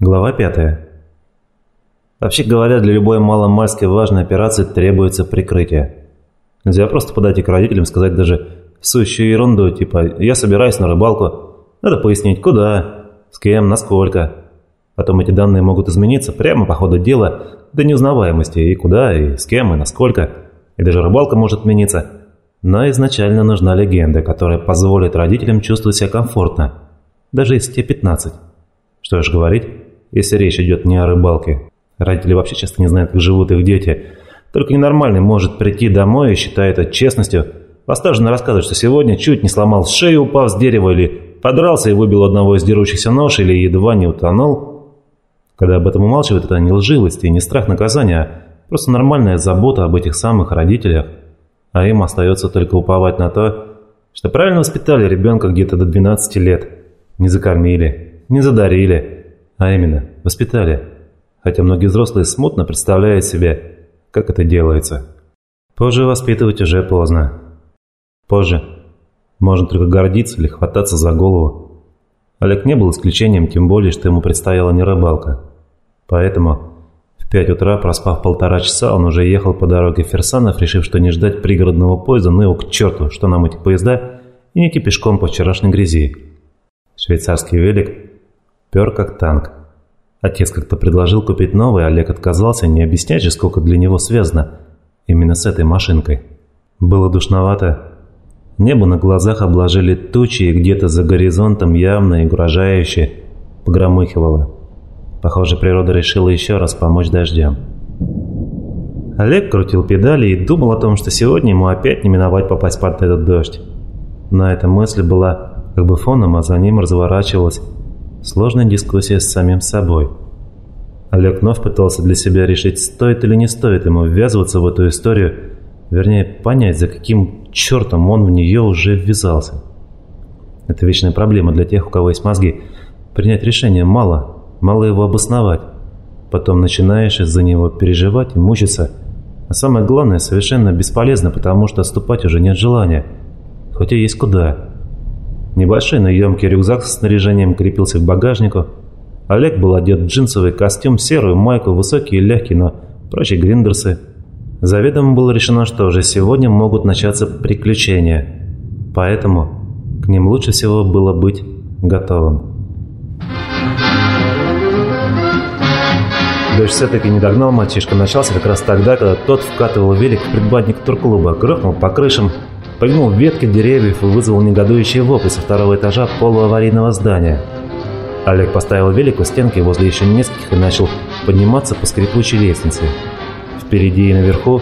Глава 5. Вообще говоря, для любой маломальски важной операции требуется прикрытие. Нельзя просто подойти к родителям сказать даже сущую ерунду, типа «я собираюсь на рыбалку». Надо пояснить, куда, с кем, насколько. Потом эти данные могут измениться прямо по ходу дела до неузнаваемости и куда, и с кем, и насколько. И даже рыбалка может отмениться. Но изначально нужна легенда, которая позволит родителям чувствовать себя комфортно, даже если те 15. Что ж говорить, если речь идет не о рыбалке. Родители вообще часто не знают, как живут их дети. Только ненормальный может прийти домой и считает это честностью. Восторженно рассказывает, что сегодня чуть не сломал шею, упав с дерева, или подрался и выбил одного из дерущихся нож, или едва не утонул. Когда об этом умалчивают, это не лживость и не страх наказания, а просто нормальная забота об этих самых родителях. А им остается только уповать на то, что правильно воспитали ребенка где-то до 12 лет. Не закормили, не задарили, а именно воспитали. Хотя многие взрослые смутно представляют себе, как это делается. Позже воспитывать уже поздно. Позже можно только гордиться или хвататься за голову. Олег не был исключением, тем более, что ему предстояла не рыбалка. Поэтому в пять утра, проспав полтора часа, он уже ехал по дороге Ферсанов, решив, что не ждать пригородного поезда, ну его к черту, что нам эти поезда, и не идти пешком по вчерашней грязи. Швейцарский велик пер как танк. Отец как-то предложил купить новый, Олег отказался, не объяснять же, сколько для него связано именно с этой машинкой. Было душновато. Небо на глазах обложили тучи, и где-то за горизонтом явно и угрожающе погромыхивало. Похоже, природа решила еще раз помочь дождям. Олег крутил педали и думал о том, что сегодня ему опять не миновать попасть под этот дождь. Но эта мысль была как бы фоном, а за ним разворачивалась Сложная дискуссия с самим собой. Олег вновь пытался для себя решить, стоит или не стоит ему ввязываться в эту историю, вернее, понять, за каким чертом он в нее уже ввязался. Это вечная проблема для тех, у кого есть мозги. Принять решение мало, мало его обосновать. Потом начинаешь из-за него переживать и мучиться. А самое главное, совершенно бесполезно, потому что отступать уже нет желания. Хоть и есть куда. Небольшой, но емкий рюкзак с снаряжением крепился к багажнику. Олег был одет в джинсовый костюм, серую майку, высокие легкие, но прочие гриндерсы. Заведомо было решено, что уже сегодня могут начаться приключения. Поэтому к ним лучше всего было быть готовым. Дождь все-таки не догнал мальчишка. Начался как раз тогда, когда тот вкатывал велик в предбанник турклуба, грохнул по крышам, Погнул ветки деревьев и вызвал негодующие вопли со второго этажа полуаварийного здания. Олег поставил велик у стенки возле еще нескольких и начал подниматься по скрипучей лестнице. Впереди и наверху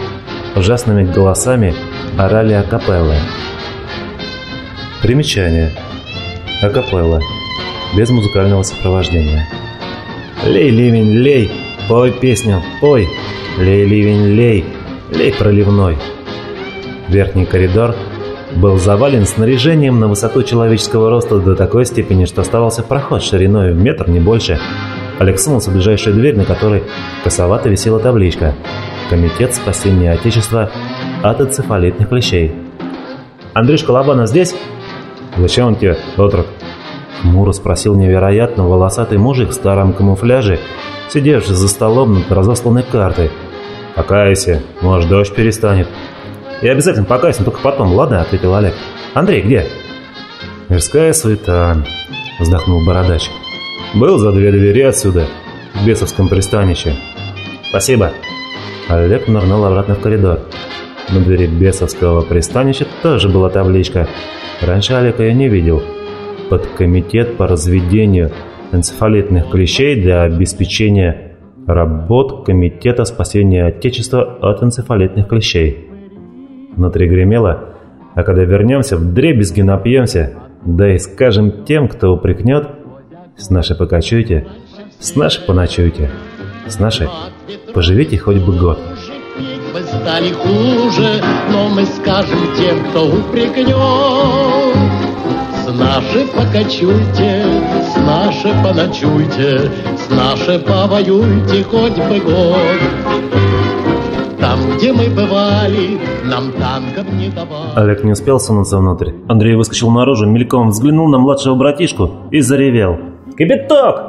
ужасными голосами орали акапеллы. Примечание. Акапелла. Без музыкального сопровождения. «Лей, ливень, лей! Пой песню, пой! Лей, ливень, лей! Лей проливной!» Верхний коридор был завален снаряжением на высоту человеческого роста до такой степени, что оставался проход шириной в метр, не больше. Олег сунулся в ближайшую дверь, на которой косовато висела табличка «Комитет спасения Отечества от энцефалитных клещей». «Андрюшка Лобанов здесь?» «Зачем он тебе, отрок?» Хмуро спросил невероятно волосатый мужик в старом камуфляже, сидевший за столом над разосланной картой. «Покайся, может, дождь перестанет». «Я обязательно покаюсь, только потом, ладно?» – ответил Олег. «Андрей, где?» «Мирская суета», – вздохнул Бородач. «Был за две двери отсюда, в бесовском пристанище». «Спасибо». Олег нырнул обратно в коридор. На двери бесовского пристанища тоже была табличка. Раньше Олег ее не видел. Под комитет по разведению энцефалитных клещей для обеспечения работ Комитета спасения Отечества от энцефалитных клещей. Внутри гремело, а когда вернемся, в дребезги напьемся, да и скажем тем, кто упрекнет, с нашей покачуйте, с нашей поночуйте, с нашей поживите хоть бы год. Вы стали хуже, но мы скажем тем, кто упрекнет. С нашей покачуйте, с нашей поночуйте, с нашей повоюйте хоть бы год. Где мы бывали, нам танков не давали. Олег не успел сунуться внутрь. Андрей выскочил наружу, мельком взглянул на младшего братишку и заревел. «Кипяток!»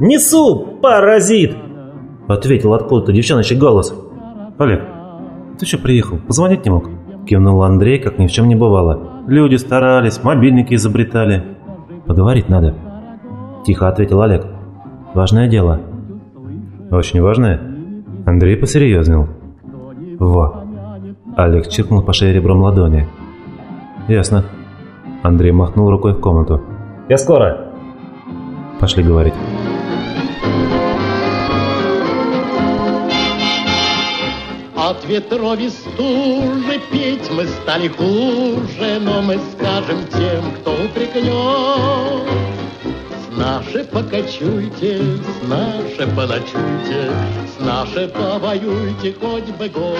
«Несу, паразит!» Ответил откуда-то девчоночий голос. «Олег, ты что приехал? Позвонить не мог?» Кивнул Андрей, как ни в чем не бывало. «Люди старались, мобильники изобретали. Поговорить надо». Тихо ответил Олег. «Важное дело». «Очень важное?» Андрей посерьезнел. «Во». Олег чиркнул по шее ребром ладони. «Ясно». Андрей махнул рукой в комнату. «Я скоро!» Пошли говорить. От ветров и стужи петь мы стали хуже, Но мы скажем тем, кто упрекнет. Наши покачуйте, с наши поночуйте, С наши повоюйте хоть бы год.